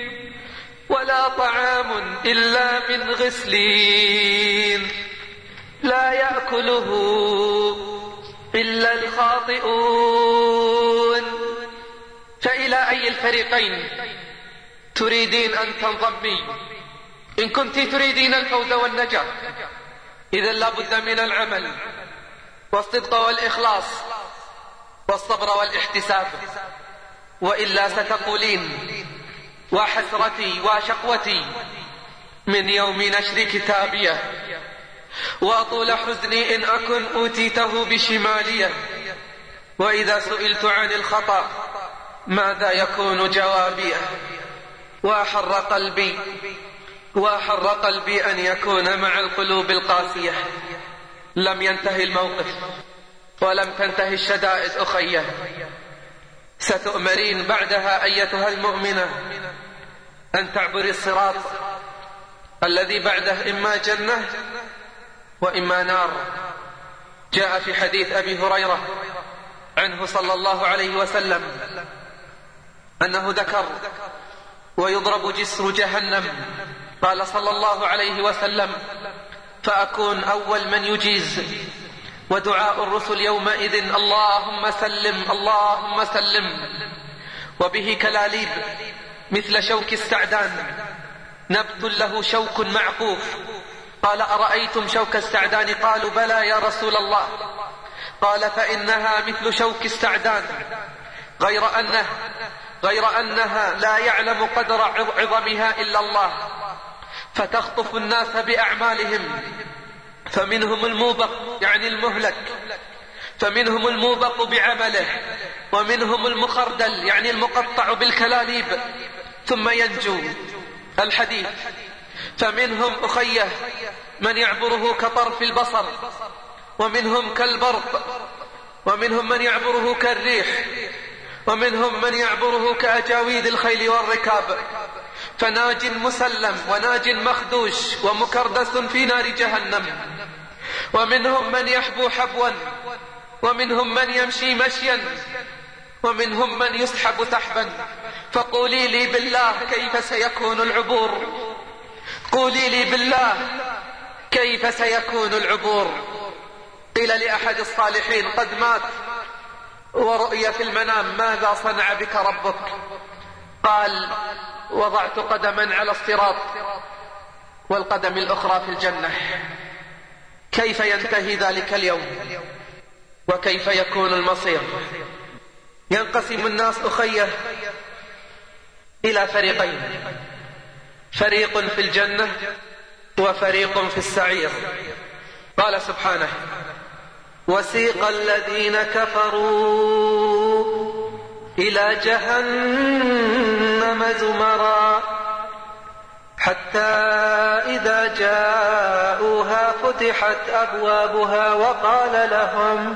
طعام إلا من غسلين. لا يأكله إلا الخاطئون. فإلى أي الفريقين تريدين أن تنضمي؟ إن كنت تريدين الفوز والنجاة. إذا لابد من العمل والصدق والإخلاص والصبر والاحتساب. وإلا ستقولين وحسرتي وشقوتي من يوم نشر كتابيه وطول حزني إن أكن أوتيته بشماليه. وإذا سئلت عن الخطأ ماذا يكون جوابي؟ وأحر قلبي وأحر قلبي أن يكون مع القلوب القاسية. لم ينتهي الموقف ولم تنتهي الشدائد أخيه. ستؤمرين بعدها أيتها المؤمنة. أن تعبري الصراط الذي بعده إما جنة وإما نار. جاء في حديث أبي هريرة عنه صلى الله عليه وسلم أنه ذكر ويضرب جسر جهنم. قال صلى الله عليه وسلم فأكون أول من يجيز. ودعاء الرسل يومئذ اللهم سلم اللهم سلم. وبه كلاليب. مثل شوك السعدان. نبت له شوك معقوف. قال أرأيتم شوك السعدان؟ قالوا بلى يا رسول الله. قال فإنها مثل شوك السعدان. غير أنه غير أنها لا يعلم قدر عظمها إلا الله. فتخطف الناس بأعمالهم. فمنهم الموبق يعني المهلك. فمنهم الموبق بعمله. ومنهم المخردل يعني المقطع بالكلاليب. ثم ينجو الحديث. فمنهم أخيه من يعبره كطرف البصر ومنهم كالبرق ومنهم من يعبره كالريح ومنهم من يعبره كأجاويد الخيل والركاب. فناج مسلم وناج مخدوش ومكردس في نار جهنم. ومنهم من يحبو حبوا ومنهم من يمشي مشيا ومنهم من يسحب سحبا. فقولي لي بالله كيف سيكون العبور. قولي لي بالله كيف سيكون العبور. قيل لأحد الصالحين قد مات ورؤي في المنام ماذا صنع بك ربك؟ قال وضعت قدما على الصراط والقدم الأخرى في الجنة. كيف ينتهي ذلك اليوم؟ وكيف يكون المصير؟ ينقسم الناس أخيه إلى فريقين. فريق في الجنة وفريق في السعير. قال سبحانه وسيق الذين كفروا إلى جهنم زمرا حتى إذا جاءوها فتحت أبوابها وقال لهم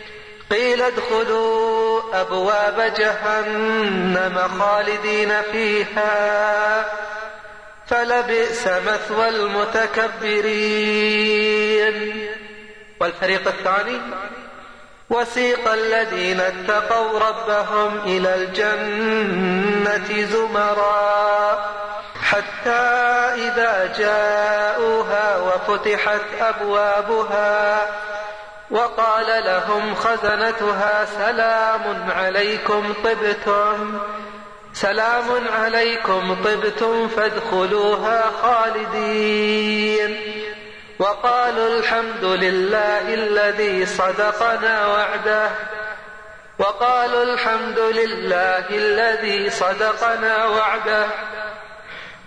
قيل ادخلوا أبواب جهنم خالدين فيها. فلبئس مثوى المتكبرين. والفريق الثاني وسيق الذين اتقوا ربهم إلى الجنة زمرا. حتى إذا جاءوها وفتحت أبوابها وقال لهم خزنتها سلام عليكم طبتم. سلام عليكم طبتم فادخلوها خالدين. وقالوا الحمد لله الذي صدقنا وعده. وقالوا الحمد لله الذي صدقنا وعده.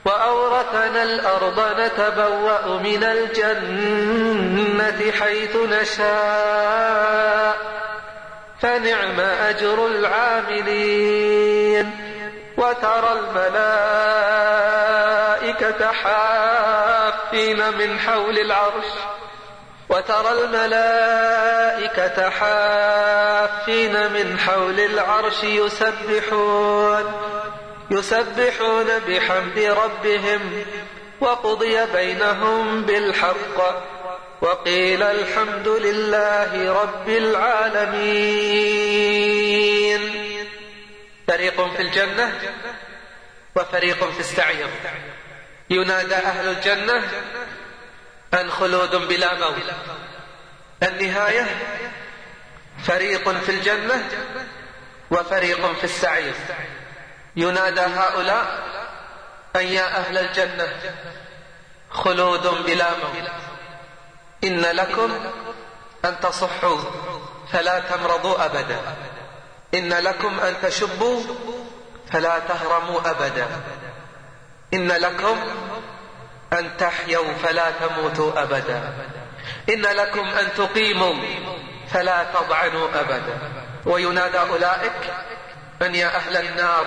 وأورثنا الأرض نتبوأ من الجنة حيث نشاء. فنعم أجر العاملين. وترى الملائكة حافين من حول العرش. وترى الملائكة حافين من حول العرش يسبحون. يسبحون بحمد ربهم وقضي بينهم بالحق وقيل الحمد لله رب العالمين. فريق في الجنة وفريق في السعير. ينادى أهل الجنة أن خلود بلا موت. النهاية فريق في الجنة وفريق في السعير. ينادى هؤلاء أن يا أهل الجنة خلود بلا موت. إن لكم أن تصحوا فلا تمرضوا أبدا. إن لكم أن تشبوا فلا تهرموا أبدا. إن لكم أن تحيوا فلا تموتوا أبدا. إن لكم أن تقيموا فلا تضعنوا أبدا. وينادى أولئك أن يا أهل النار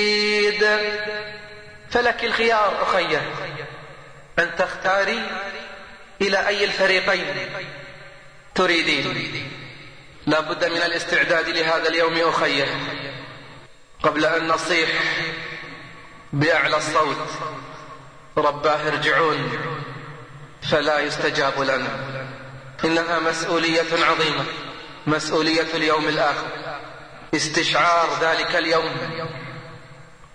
فلك الخيار أخيه أن تختاري إلى أي الفريقين تريدين. لا بد من الاستعداد لهذا اليوم أخيه قبل أن نصيح بأعلى الصوت رباه ارجعون فلا يستجاب لنا. إنها مسؤولية عظيمة مسؤولية اليوم الآخر استشعار ذلك اليوم.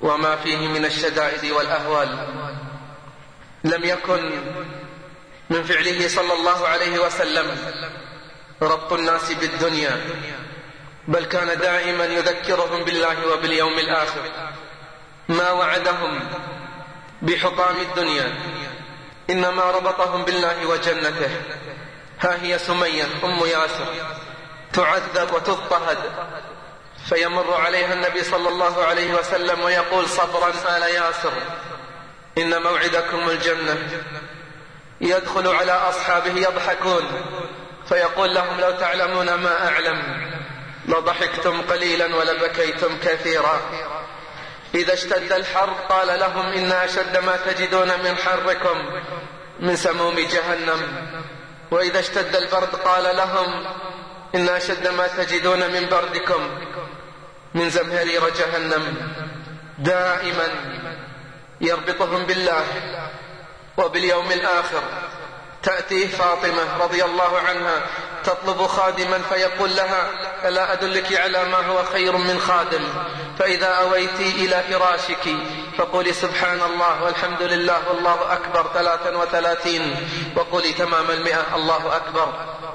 وما فيه من الشدائد والأهوال لم يكن من فعله صلى الله عليه وسلم ربط الناس بالدنيا بل كان دائما يذكرهم بالله وباليوم الآخر. ما وعدهم بحطام الدنيا إنما ربطهم بالله وجنته. ها هي سمية أم ياسر تعذب وتضطهد. فيمر عليها النبي صلى الله عليه وسلم ويقول صبرا آل ياسر إن موعدكم الجنة. يدخل على أصحابه يضحكون فيقول لهم لو تعلمون ما أعلم لضحكتم قليلا ولبكيتم كثيرا. إذا اشتد الحر قال لهم إن أشد ما تجدون من حركم من سموم جهنم. وإذا اشتد البرد قال لهم إن أشد ما تجدون من بردكم. من زمهرير جهنم دائما يربطهم بالله وباليوم الآخر. تأتيه فاطمة رضي الله عنها تطلب خادما فيقول لها ألا أدلك على ما هو خير من خادم؟ فإذا أويت إلى فراشك فقولي سبحان الله والحمد لله والله أكبر ثلاثا وثلاثين وقولي تمام المئة الله أكبر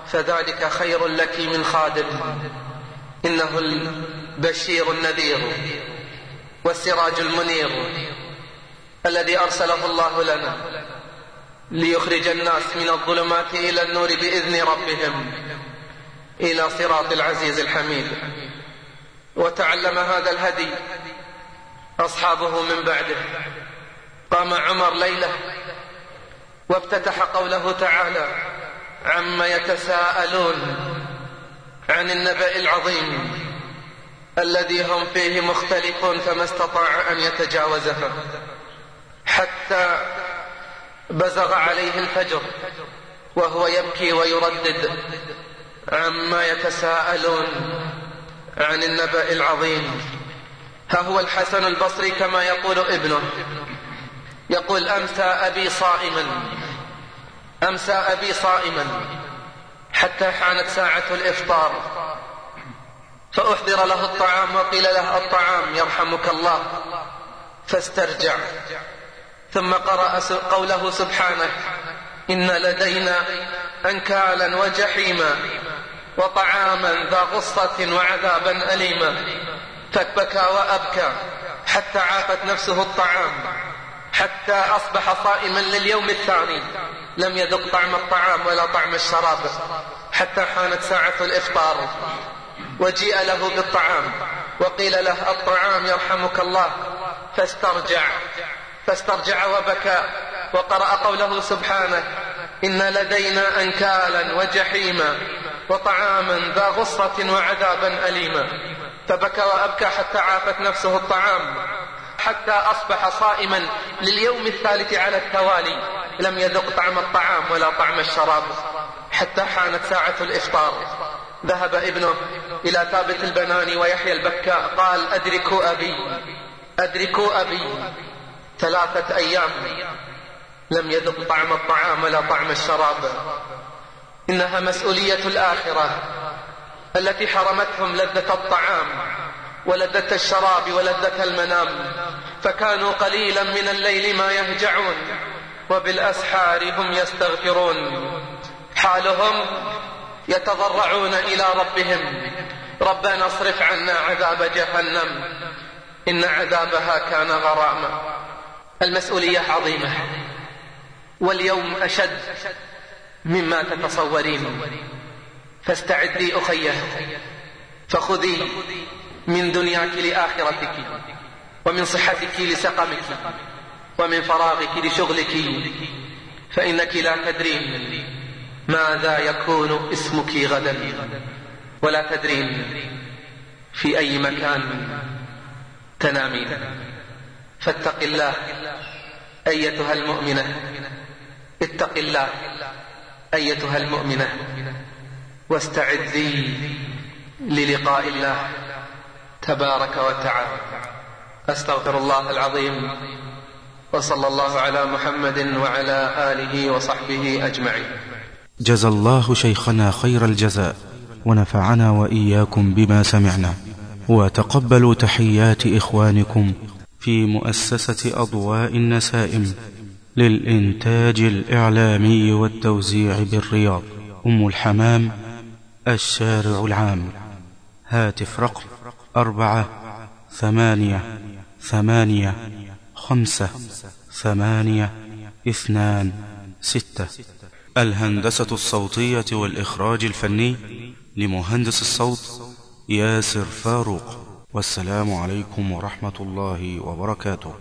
فذلك خير لك من خادم. إنه البشير النذير والسراج المنير الذي أرسله الله لنا ليخرج الناس من الظلمات إلى النور بإذن ربهم إلى صراط العزيز الحميد. وتعلم هذا الهدي أصحابه من بعده. قام عمر ليلة وافتتح قوله تعالى عما يتساءلون عن النبأ العظيم الذي هم فيه مختلفون فما استطاع أن يتجاوزها حتى بزغ عليه الفجر وهو يبكي ويردد عما يتساءلون عن النبأ العظيم. ها هو الحسن البصري كما يقول ابنه. يقول أمسى أبي صائما. أمسى أبي صائما. حتى حانت ساعة الإفطار. فأحضر له الطعام وقيل له الطعام يرحمك الله فاسترجع. ثم قرأ قوله سبحانه إن لدينا أنكالا وجحيما وطعاما ذا غصة وعذابا أليما. فبكى وأبكى حتى عافت نفسه الطعام حتى أصبح صائما لليوم الثاني. لم يذق طعم الطعام ولا طعم الشراب حتى حانت ساعة الإفطار. وجيء له بالطعام وقيل له الطعام يرحمك الله فاسترجع فاسترجع وبكى وقرأ قوله سبحانه إن لدينا أنكالا وجحيما وطعاما ذا غصة وعذابا أليما. فبكى وأبكى حتى عافت نفسه الطعام حتى أصبح صائما لليوم الثالث على التوالي. لم يذق طعم الطعام ولا طعم الشراب حتى حانت ساعة الإفطار. ذهب ابنه إلى ثابت البناني ويحيى البكاء قال أدركوا أبي أدركوا أبي. ثلاثة أيام لم يذق طعم الطعام ولا طعم الشراب. إنها مسؤولية الآخرة التي حرمتهم لذة الطعام ولذة الشراب ولذة المنام. فكانوا قليلا من الليل ما يهجعون وبالأسحار هم يستغفرون. حالهم يتضرعون إلى ربهم. ربنا اصرف عنا عذاب جهنم. إن عذابها كان غراما. المسؤولية عظيمة. واليوم أشد مما تتصورين. فاستعدي أخيه. فخذي من دنياك لآخرتك. ومن صحتك لسقمك. ومن فراغك لشغلك. فإنك لا تدرين ماذا يكون اسمك غدا؟ ولا تدرين في أي مكان تنامين. فاتق الله أيتها المؤمنة. اتق الله أيتها المؤمنة. واستعذي للقاء الله تبارك وتعالى. أستغفر الله العظيم. وصلى الله على محمد وعلى آله وصحبه أجمعين. جزى الله شيخنا خير الجزاء ونفعنا وإياكم بما سمعنا. وتقبلوا تحيات إخوانكم في مؤسسة أضواء النسائم للإنتاج الإعلامي والتوزيع بالرياض. أم الحمام الشارع العام. هاتف رقم أربعة ثمانية ثمانية خمسة ثمانية اثنان ستة. الهندسة الصوتية والإخراج الفني لمهندس الصوت ياسر فاروق. والسلام عليكم ورحمة الله وبركاته.